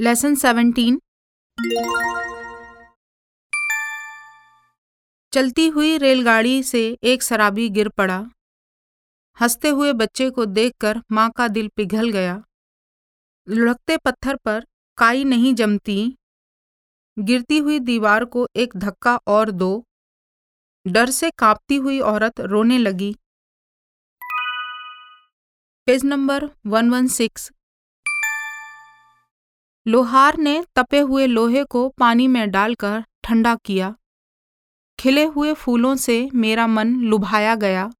Lesson seventeen चलती हुई रेलगाड़ी से एक शराबी गिर पड़ा। हँसते हुए बच्चे को देखकर माँ का दिल पिघल गया। लुढ़कते पत्थर पर काई नहीं जमती। गिरती हुई दीवार को एक धक्का और दो। डर से कांपती हुई औरत रोने लगी। Page number one one six. लोहार ने तपे हुए लोहे को पानी में डालकर ठंडा किया। खिले हुए फूलों से मेरा मन लुभाया गया।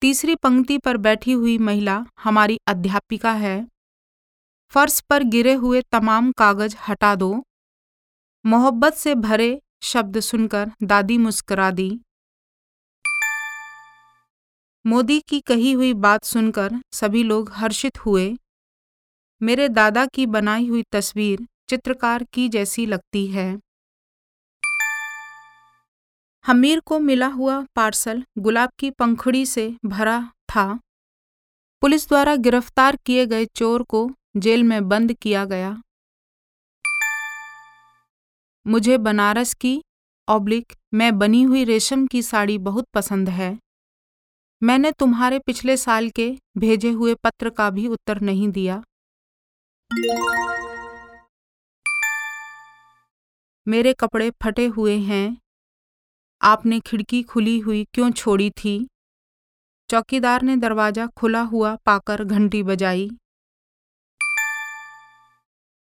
तीसरी पंक्ति पर बैठी हुई महिला हमारी अध्यापिका है। फर्श पर गिरे हुए तमाम कागज़ हटा दो। मोहब्बत से भरे शब्द सुनकर दादी मुस्करा दी। मोदी की कही हुई बात सुनकर सभी लोग हर्षित हुए। मेरे दादा की बनाई हुई तस्वीर चित्रकार की जैसी लगती है। हमीर को मिला हुआ पार्सल गुलाब की पंखुड़ी से भरा था। पुलिस द्वारा गिरफ़्तार किए गए चोर को जेल में बंद किया गया। मुझे बनारस की ऑब्लिक, मैं बनी हुई रेशम की साड़ी बहुत पसंद है। मैंने तुम्हारे पिछले साल के भेजे हुए पत्र का भी उत्तर नहीं दिया। मेरे कपड़े फटे हुए हैं। आपने खिड़की खुली हुई क्यों छोड़ी थी? चौकीदार ने दरवाज़ा खुला हुआ पाकर घंटी बजाई।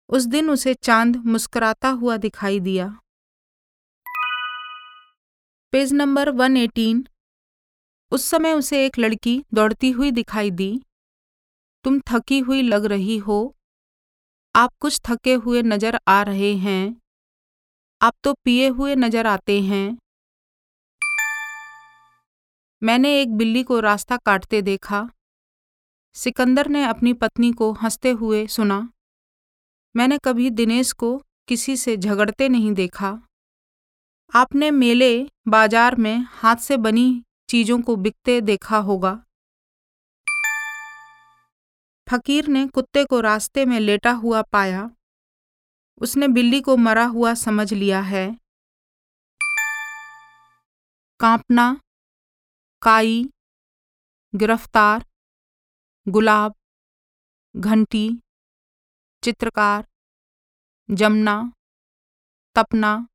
उस दिन उसे चाँद मुस्कुराता हुआ दिखाई दिया। पेज नंबर 118 उस समय उसे एक लड़की दौड़ती हुई दिखाई दी। तुम थकी हुई लग रही हो। आप कुछ थके हुए नज़र आ रहे हैं। आप तो पिए हुए नज़र आते हैं। मैंने एक बिल्ली को रास्ता काटते देखा। सिकंदर ने अपनी पत्नी को हँसते हुए सुना। मैंने कभी दिनेश को किसी से झगड़ते नहीं देखा। आपने मेले बाज़ार में हाथ से बनी चीज़ों को बिकते देखा होगा। फकीर ने कुत्ते को रास्ते में लेटा हुआ पाया। उसने बिल्ली को मरा हुआ समझ लिया है। कांपना, काई, गिरफ़्तार, गुलाब, घंटी, चित्रकार, जमना, तपना,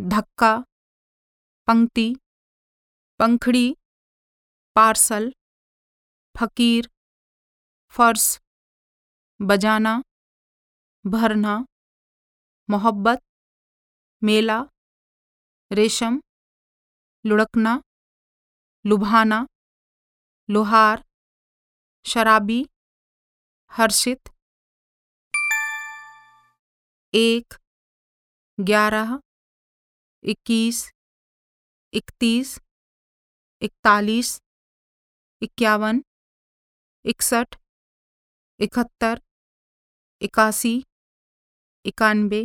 धक्का, पंक्ति। पंखड़ी, पार्सल, फकीर, फर्श, बजाना, भरना, मोहब्बत, मेला, रेशम, लुढ़कना, लुभाना, लोहार, शराबी, हर्षित। एक, ग्यारह, इक्कीस, इकतीस इकतालीस इक्यावन इकसठ इकहत्तर इक्यासी इक्यानवे